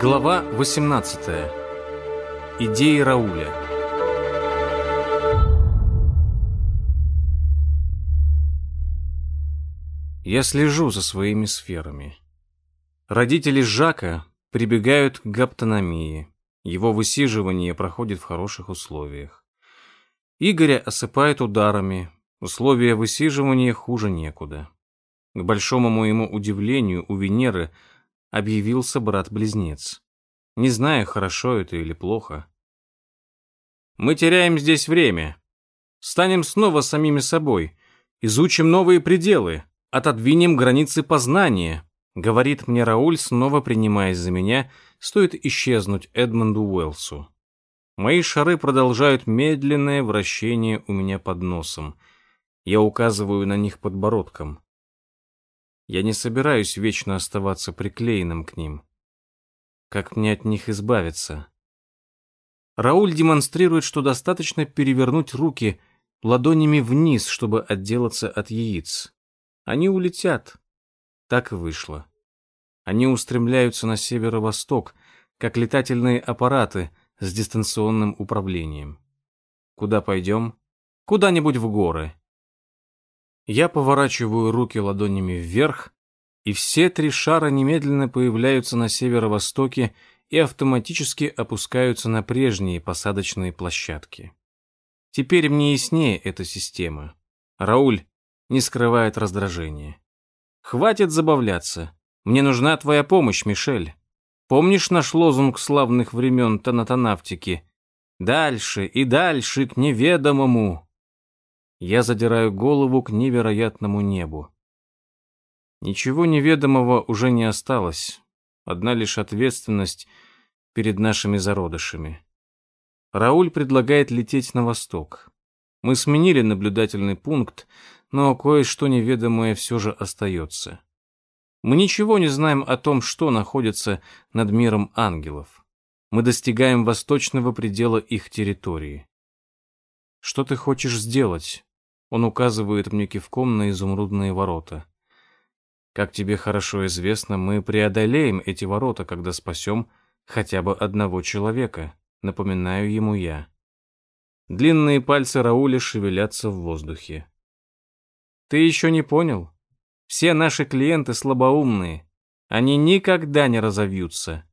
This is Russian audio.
Глава 18. Идеи Рауля. Я слежу за своими сферами. Родители Жака прибегают к гаптономии. Его высиживание проходит в хороших условиях. Игоря осыпают ударами. Условия высиживания хуже некуда. К большому моему удивлению, у Венеры – объявился брат-близнец. Не знаю, хорошо это или плохо. Мы теряем здесь время. Станем снова самими собой. Изучим новые пределы. Отодвинем границы познания. Говорит мне Рауль, снова принимаясь за меня, стоит исчезнуть Эдмонду Уэлсу. Мои шары продолжают медленное вращение у меня под носом. Я указываю на них подбородком. Я не собираюсь вечно оставаться приклеенным к ним. Как мне от них избавиться? Рауль демонстрирует, что достаточно перевернуть руки ладонями вниз, чтобы отделаться от яиц. Они улетят. Так и вышло. Они устремляются на северо-восток, как летательные аппараты с дистанционным управлением. Куда пойдем? Куда-нибудь в горы. Я поворачиваю руки ладонями вверх, и все три шара немедленно появляются на северо-востоке и автоматически опускаются на прежние посадочные площадки. Теперь мне яснее эта система. Рауль не скрывает раздражения. «Хватит забавляться. Мне нужна твоя помощь, Мишель. Помнишь наш лозунг славных времен тонатонавтики? Дальше и дальше к неведомому, я задираю голову к невероятному небу. Ничего неведомого уже не осталось, одна лишь ответственность перед нашими зародышами. Рауль предлагает лететь на восток. Мы сменили наблюдательный пункт, но кое-что неведомое все же остается. Мы ничего не знаем о том, что находится над миром ангелов. Мы достигаем восточного предела их территории. Что ты хочешь сделать? Он указывает мне кивком на изумрудные ворота. Как тебе хорошо известно, мы преодолеем эти ворота, когда спасем хотя бы одного человека, напоминаю ему я. Длинные пальцы Рауля шевелятся в воздухе. Ты еще не понял? Все наши клиенты слабоумные. Они никогда не разовьются.